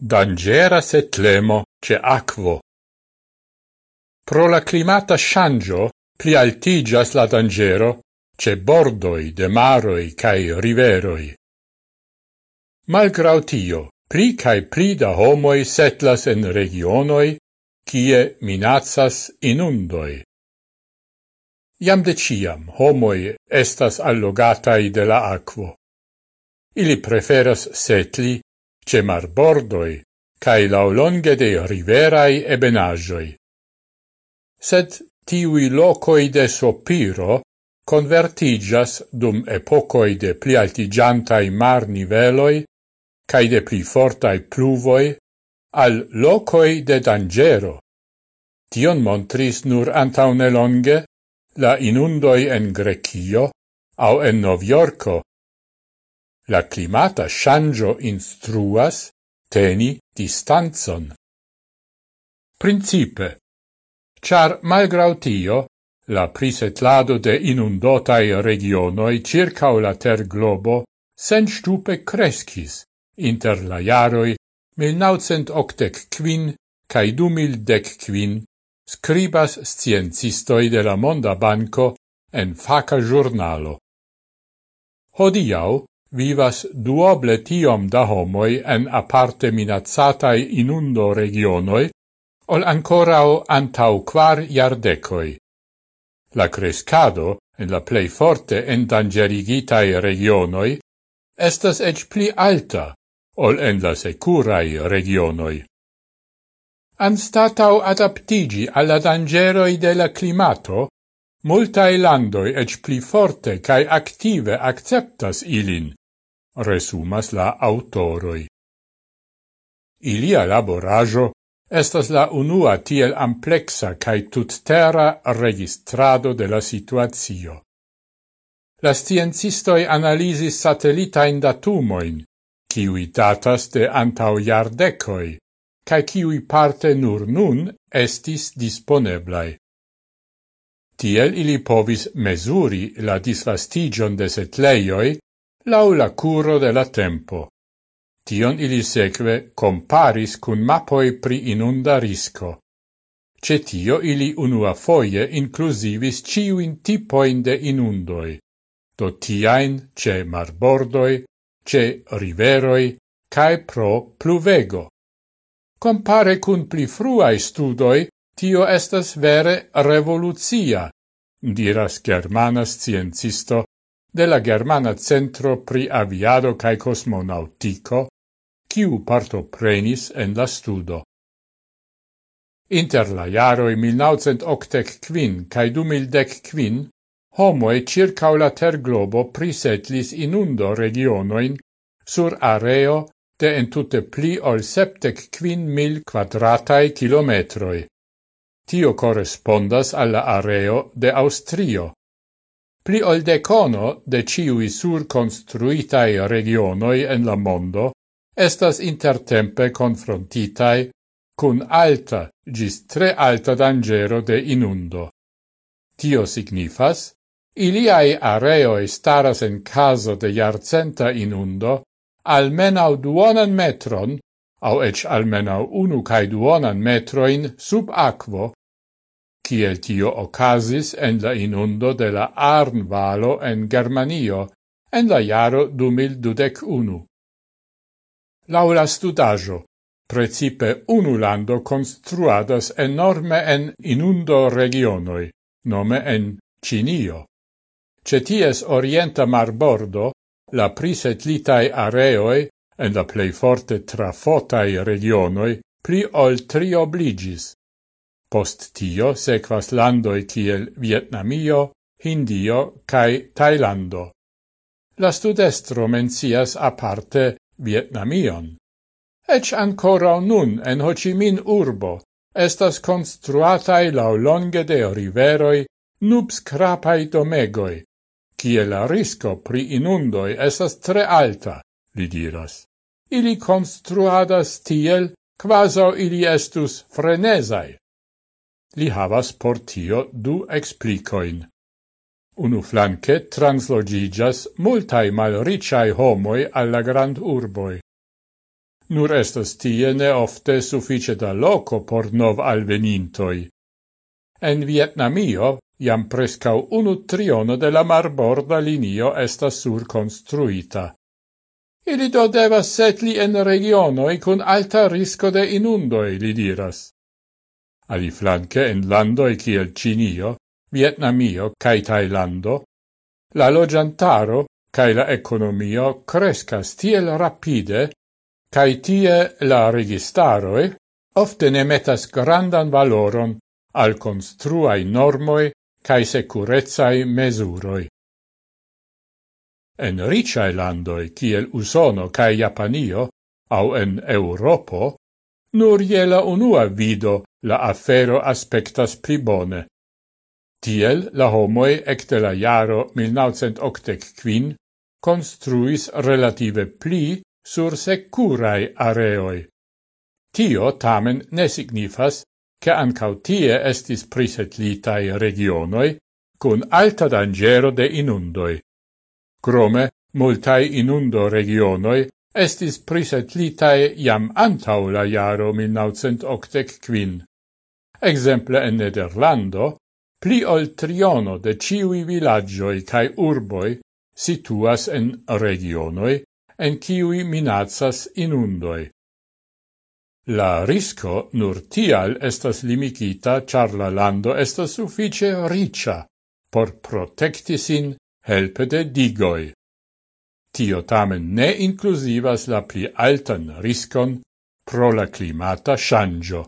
Dangera setlemo ce aquo. Pro la climata shangio pli altigas la dangero ce bordoi de maroi cae riveroi. Malgrau tio, pli cae pli da homoi setlas en regionoi cie minacas inundoi. Iam de ciam homoi estas allogatai de la aquo. Ili preferas setli ce marbordoi, cae laulonge de riverai ebenagioi. Sed tiui locoi de sopiro convertigas dum epocoi de pli altigiantai mar niveloi cae de pli fortai pluvoi al locoi de dangero. Tion montris nur antaune longe la inundoi en Grecio au en Noviorco, la climata shangio instruas teni distanzon. Principe, char malgrau tio, la prisetlado de inundotai regionoi circau la ter globo sen stupe crescis inter la iaroi 1985 cae 2015 scribas sciencistoi de la Monda Banco en faca giornalo. Hodiau, vivas duoble tiom da homoi en aparte minazzatai inundo regionoi, ol ancorao antau quar iardecoi. La crescado en la plei forte endangerigitai regionoi estas ec pli alta ol en la securai regionoi. Anstatau adaptigi alla dangeroi de la climato, multae landoi ec pli forte cae active acceptas ilin, resumas la autoroi. Ilia laborajo estas la unua tiel amplexa cae tuttera registrado de la situazio. La sciencistoi analisis satellitain datumoin, kiui datas de antau iardecoi, cae kiui parte nur nun estis disponeblai. Tiel ili povis mesuri la disvastigion de setleioi lau la curo de la tempo. Tion ili seque comparis cun mapoi pri inunda risco. Ce tio ili unua foie inclusivis ciuin tipoin de inundoi, do tiain ce marbordoi, ce riveroi, cae pro pluvego. Compare cun pli fruae studoi, tio estas vere revolucia, diras germana sciencisto de la Germana Centro pri Aviado cae Cosmonautico, kiu parto prenis en la studo. Inter la jaroi 1985 cae 2015, homoe circa la terglobo prisetlis inundo regionoin sur areo de entute pli ol septec quin mil quadratae kilometroi. Tio correspondas alla areo de Austrio, Pli ol decono de ciui surconstruitai regionoi en la mondo estas intertempe confrontitai cun alta, gis tre alta dangero de inundo. Tio signifas, iliai areoi staras en caso de jarcenta inundo almenau duonan metron, au ec almenau unu cae duonan metroin sub aquo, kiel tio ocasis en la inundo de la Arnvalo en Germanio en la jaro 2021. Laula studajo, precipe unu lando construadas enorme en inundo regionoi, nome en Cinio. Ceties orienta marbordo, la prisetlitae areoi en la plei forte trafotae regionoi pli ol tri obligis, Post tio sequas landoi kiel Vietnamio, Hindio cae Thailando. La studestro mencias aparte Vietnamion. Ec ancora nun en Ho Chi Minh urbo estas construatae laulonge de riveroi nubscrapai domegoi, kie la risco pri inundoi estas tre alta, li diras. Ili construadas tiel, quaso ili estus frenesai li havas por tio du explicoin. Unu flanque translogigas multai malriciai homoi alla grand urboi. Nur estas tie ne ofte suffice da loco por nov alvenintoi. En Vietnamio jam prescau unu triono de la marborda linio estas surconstruita. Ili do devas setli en regionoi cun alta risco de inundoi, li diras. Aliflanque en landoj kiel Cinio, Vietnamio kai Thailando, la logiantaro? Kai la economio crescas tiel rapide kai tie la registaroe ofte ne metas grandan valoron al construai normoi cae securezai mesuroi. En riciae landoi, kiel Usono cae Japanio, au en Europo, Nur je unua vido la afero aspectas pli bone. Tiel la homoi ecte la jaro 1985 construis relative pli sur securai areoi. Tio tamen ne signifas che ancau tie estis prisetlitai regionoi cun alta dangero de inundoi. Crome, multai inundo regionoi estis prisetlitaj jam antau la jaro 1985. Exemple en Nederlando, pli ol triono de ciui villagioi cae urboi situas en regionoi en ciui minazas inundoi. La risco nur tial estas limigita char la lando estas suffice ricia por protecti sin helpe de digoi. Tio tamen ne inclusivas la pli altan riscon pro la climata shangio,